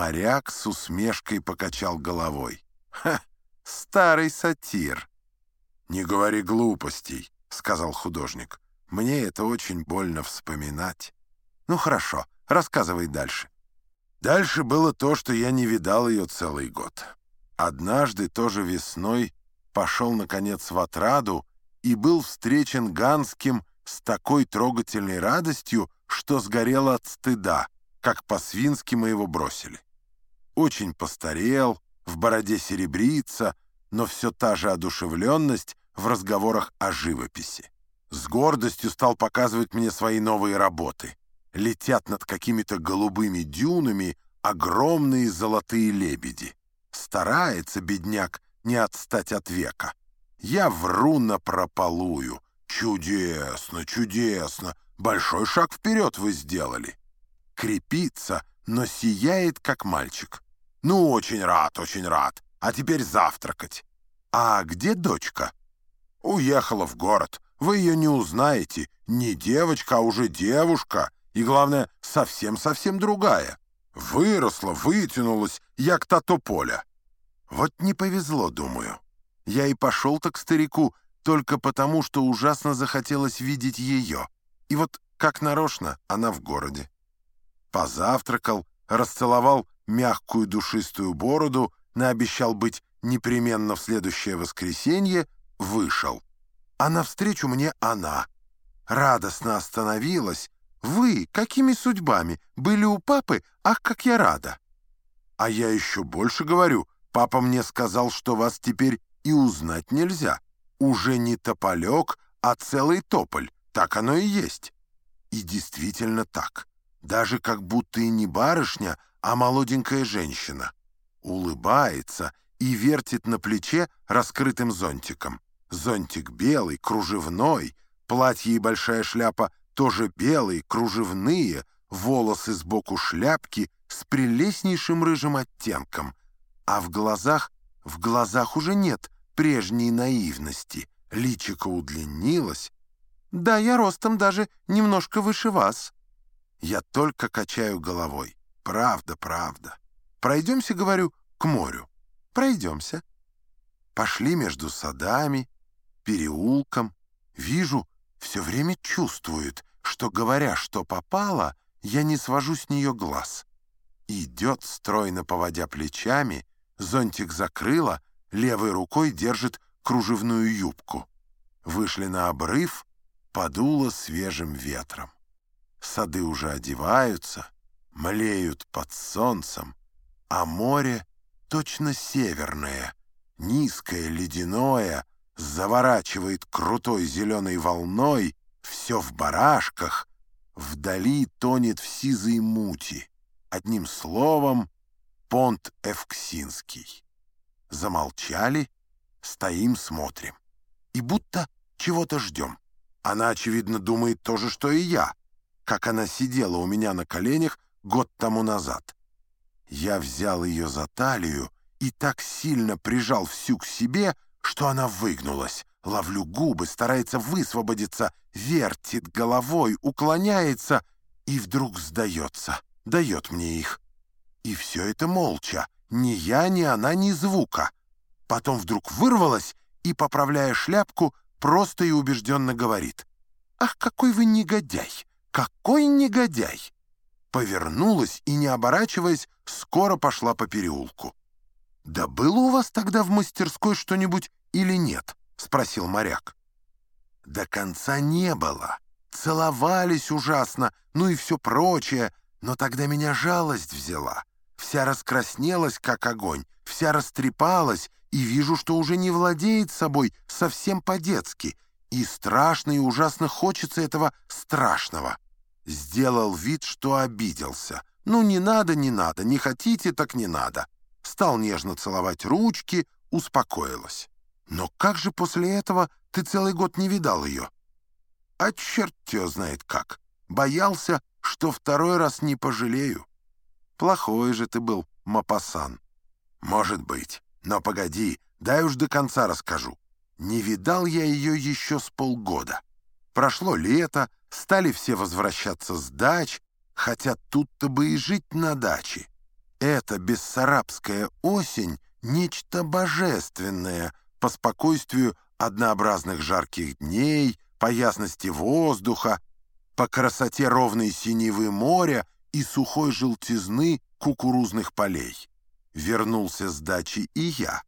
Моряк с усмешкой покачал головой. «Ха, старый сатир!» «Не говори глупостей», — сказал художник. «Мне это очень больно вспоминать». «Ну хорошо, рассказывай дальше». Дальше было то, что я не видал ее целый год. Однажды, тоже весной, пошел, наконец, в отраду и был встречен Ганским с такой трогательной радостью, что сгорел от стыда, как по-свински мы его бросили. Очень постарел, в бороде серебрится, но все та же одушевленность в разговорах о живописи. С гордостью стал показывать мне свои новые работы. Летят над какими-то голубыми дюнами огромные золотые лебеди. Старается, бедняк, не отстать от века. Я вру напропалую. Чудесно, чудесно. Большой шаг вперед вы сделали. Крепится, но сияет, как мальчик. Ну, очень рад, очень рад. А теперь завтракать. А где дочка? Уехала в город. Вы ее не узнаете. Не девочка, а уже девушка. И, главное, совсем-совсем другая. Выросла, вытянулась, як тато поля. Вот не повезло, думаю. Я и пошел-то к старику только потому, что ужасно захотелось видеть ее. И вот, как нарочно, она в городе. Позавтракал, расцеловал мягкую душистую бороду, наобещал быть непременно в следующее воскресенье, вышел. А навстречу мне она. Радостно остановилась. «Вы, какими судьбами? Были у папы? Ах, как я рада!» А я еще больше говорю. Папа мне сказал, что вас теперь и узнать нельзя. Уже не тополек, а целый тополь. Так оно и есть. И действительно так. Даже как будто и не барышня, а молоденькая женщина. Улыбается и вертит на плече раскрытым зонтиком. Зонтик белый, кружевной, платье и большая шляпа тоже белые, кружевные, волосы сбоку шляпки с прелестнейшим рыжим оттенком. А в глазах, в глазах уже нет прежней наивности. Личико удлинилось. Да, я ростом даже немножко выше вас. Я только качаю головой. Правда, правда. Пройдемся, говорю, к морю. Пройдемся. Пошли между садами, переулком. Вижу, все время чувствует, что, говоря, что попало, я не свожу с нее глаз. Идет, стройно поводя плечами, зонтик закрыла, левой рукой держит кружевную юбку. Вышли на обрыв, подуло свежим ветром. Сады уже одеваются, млеют под солнцем, а море точно северное, низкое, ледяное, заворачивает крутой зеленой волной, все в барашках, вдали тонет в сизой мути. Одним словом, понт Эвксинский. Замолчали, стоим, смотрим. И будто чего-то ждем. Она, очевидно, думает то же, что и я, как она сидела у меня на коленях год тому назад. Я взял ее за талию и так сильно прижал всю к себе, что она выгнулась. Ловлю губы, старается высвободиться, вертит головой, уклоняется и вдруг сдается, дает мне их. И все это молча, ни я, ни она, ни звука. Потом вдруг вырвалась и, поправляя шляпку, просто и убежденно говорит. «Ах, какой вы негодяй! Какой негодяй!» Повернулась и, не оборачиваясь, скоро пошла по переулку. «Да было у вас тогда в мастерской что-нибудь или нет?» — спросил моряк. «До конца не было. Целовались ужасно, ну и все прочее, но тогда меня жалость взяла. Вся раскраснелась, как огонь, вся растрепалась, и вижу, что уже не владеет собой совсем по-детски, и страшно и ужасно хочется этого страшного. Сделал вид, что обиделся. Ну, не надо, не надо, не хотите, так не надо. Стал нежно целовать ручки, успокоилась. Но как же после этого ты целый год не видал ее? А черт тебя знает как. Боялся, что второй раз не пожалею. Плохой же ты был, Мапасан. Может быть. Но погоди, дай уж до конца расскажу. Не видал я ее еще с полгода. Прошло лето, стали все возвращаться с дач, хотя тут-то бы и жить на даче. эта бессарабская осень — нечто божественное по спокойствию однообразных жарких дней, по ясности воздуха, по красоте ровной синевы моря и сухой желтизны кукурузных полей. Вернулся с дачи и я.